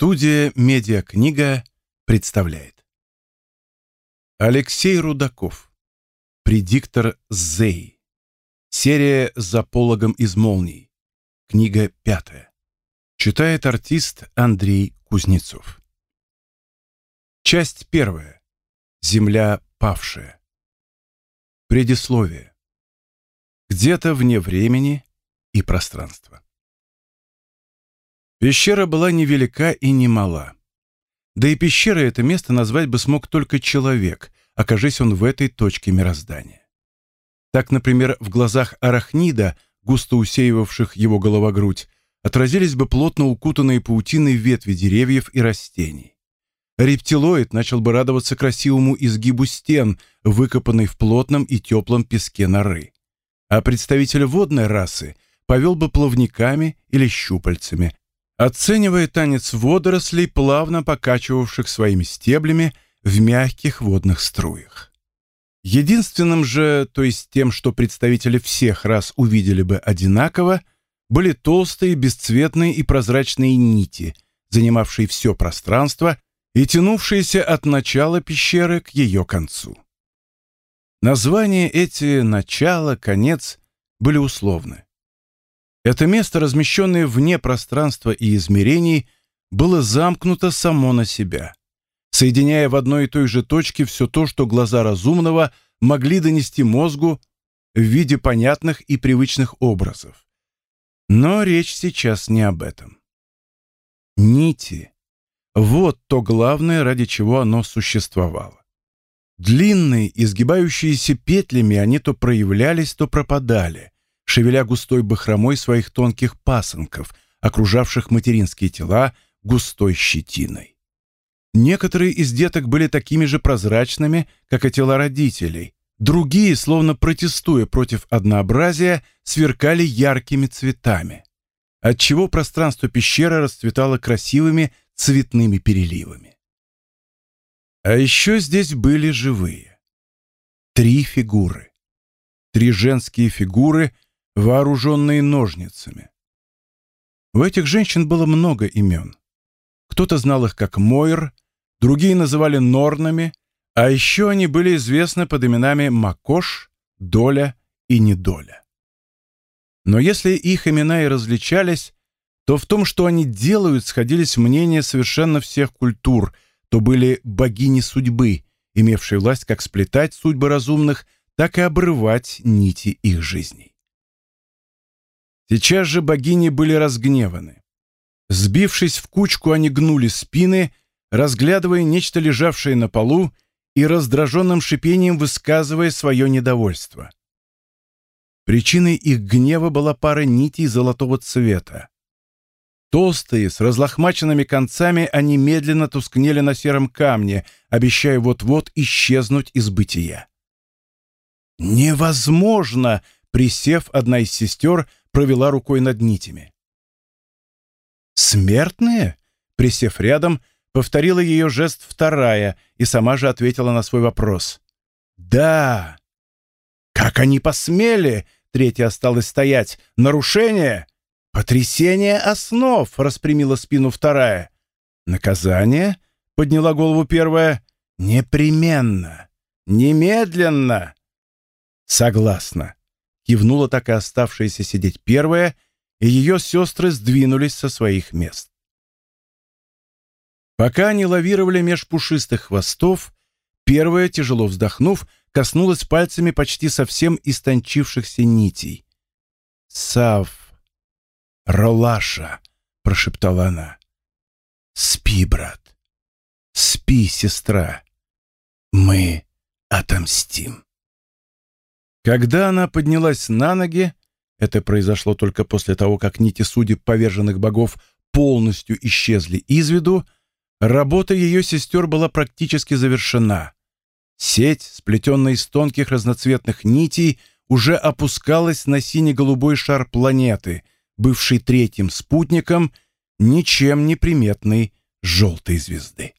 Студия «Медиакнига» представляет. Алексей Рудаков Предиктор Зей Серия «За пологом из молний» Книга пятая. Читает артист Андрей Кузнецов. Часть первая. Земля павшая Предисловие. Где-то вне времени и пространства Пещера была невелика и не мала. Да и пещерой это место назвать бы смог только человек, окажись он в этой точке мироздания. Так, например, в глазах арахнида, густо усеивавших его головогрудь, отразились бы плотно укутанные паутиной ветви деревьев и растений. Рептилоид начал бы радоваться красивому изгибу стен, выкопанной в плотном и теплом песке норы. А представитель водной расы повел бы плавниками или щупальцами, оценивая танец водорослей, плавно покачивавших своими стеблями в мягких водных струях. Единственным же, то есть тем, что представители всех рас увидели бы одинаково, были толстые, бесцветные и прозрачные нити, занимавшие все пространство и тянувшиеся от начала пещеры к ее концу. Названия эти «начало», «конец» были условны. Это место, размещенное вне пространства и измерений, было замкнуто само на себя, соединяя в одной и той же точке все то, что глаза разумного могли донести мозгу в виде понятных и привычных образов. Но речь сейчас не об этом. Нити — вот то главное, ради чего оно существовало. Длинные, изгибающиеся петлями, они то проявлялись, то пропадали — шевеля густой бахромой своих тонких пасынков, окружавших материнские тела густой щетиной. Некоторые из деток были такими же прозрачными, как и тела родителей. Другие, словно протестуя против однообразия, сверкали яркими цветами, отчего пространство пещеры расцветало красивыми цветными переливами. А еще здесь были живые. Три фигуры. Три женские фигуры — вооруженные ножницами. У этих женщин было много имен. Кто-то знал их как Мойр, другие называли Норнами, а еще они были известны под именами Макош, Доля и Недоля. Но если их имена и различались, то в том, что они делают, сходились мнения совершенно всех культур, то были богини судьбы, имевшие власть как сплетать судьбы разумных, так и обрывать нити их жизней. Сейчас же богини были разгневаны. Сбившись в кучку, они гнули спины, разглядывая нечто лежавшее на полу и раздраженным шипением высказывая свое недовольство. Причиной их гнева была пара нитей золотого цвета. Толстые, с разлохмаченными концами, они медленно тускнели на сером камне, обещая вот-вот исчезнуть из бытия. «Невозможно!» — присев, одна из сестер — провела рукой над нитями. «Смертные?» Присев рядом, повторила ее жест вторая и сама же ответила на свой вопрос. «Да!» «Как они посмели?» Третья осталась стоять. «Нарушение?» «Потрясение основ!» — распрямила спину вторая. «Наказание?» — подняла голову первая. «Непременно! Немедленно!» «Согласна!» Кивнула так и оставшаяся сидеть первая, и ее сестры сдвинулись со своих мест. Пока они лавировали меж пушистых хвостов, первая, тяжело вздохнув, коснулась пальцами почти совсем истончившихся нитей. «Сав! Ролаша!» — прошептала она. «Спи, брат! Спи, сестра! Мы отомстим!» Когда она поднялась на ноги, это произошло только после того, как нити судеб поверженных богов полностью исчезли из виду, работа ее сестер была практически завершена. Сеть, сплетенная из тонких разноцветных нитей, уже опускалась на сине-голубой шар планеты, бывший третьим спутником ничем не приметной желтой звезды.